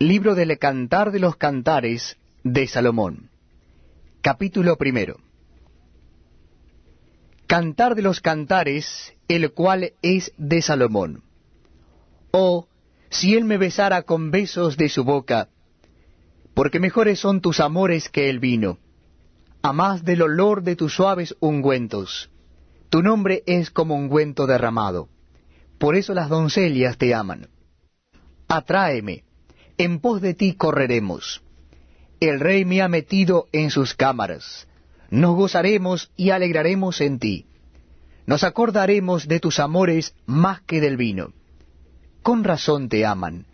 Libro del Cantar de los Cantares de Salomón. Capítulo primero. Cantar de los Cantares, el cual es de Salomón. Oh, si él me besara con besos de su boca, porque mejores son tus amores que el vino, a más del olor de tus suaves ungüentos. Tu nombre es como ungüento derramado. Por eso las doncellas te aman. Atráeme en pos de ti correremos. El rey me ha metido en sus cámaras. Nos gozaremos y alegraremos en ti. Nos acordaremos de tus amores más que del vino. Con razón te aman.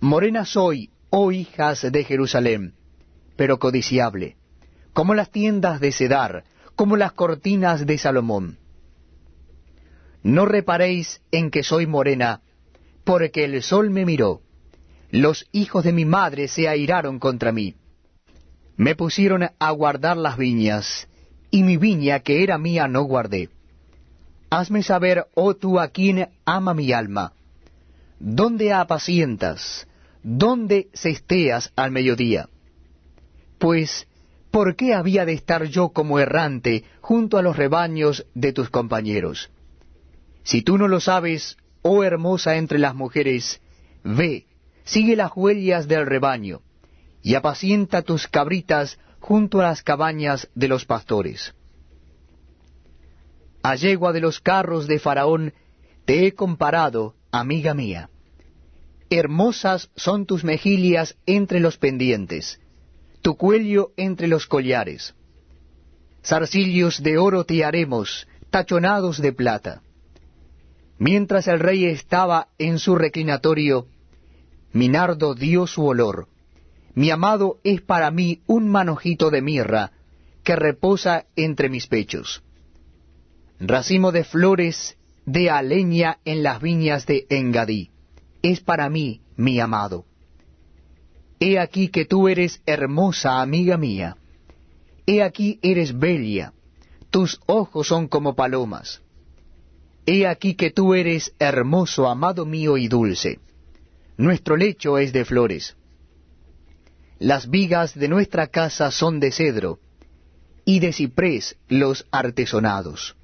Morena soy, oh hijas de Jerusalén, pero codiciable, como las tiendas de Cedar, como las cortinas de Salomón. No reparéis en que soy morena, porque el sol me miró los hijos de mi madre se airaron contra mí. Me pusieron a guardar las viñas, y mi viña que era mía no guardé. Hazme saber, oh tú a quien ama mi alma, ¿dónde apacientas? ¿Dónde cesteas al mediodía? Pues, ¿por qué había de estar yo como errante junto a los rebaños de tus compañeros? Si tú no lo sabes, oh hermosa entre las mujeres, ve, sigue las huellas del rebaño, y apacienta tus cabritas junto a las cabañas de los pastores. A yegua de los carros de Faraón te he comparado, amiga mía. Hermosas son tus mejillas entre los pendientes, tu cuello entre los collares. Zarcillos de oro te haremos, tachonados de plata. Mientras el rey estaba en su reclinatorio, mi nardo dio su olor. Mi amado es para mí un manojito de mirra que reposa entre mis pechos. Racimo de flores de aleña en las viñas de Engadí. Es para mí mi amado. He aquí que tú eres hermosa, amiga mía. He aquí eres bella. Tus ojos son como palomas. He aquí que tú eres hermoso, amado mío y dulce. Nuestro lecho es de flores. Las vigas de nuestra casa son de cedro, y de ciprés los artesonados.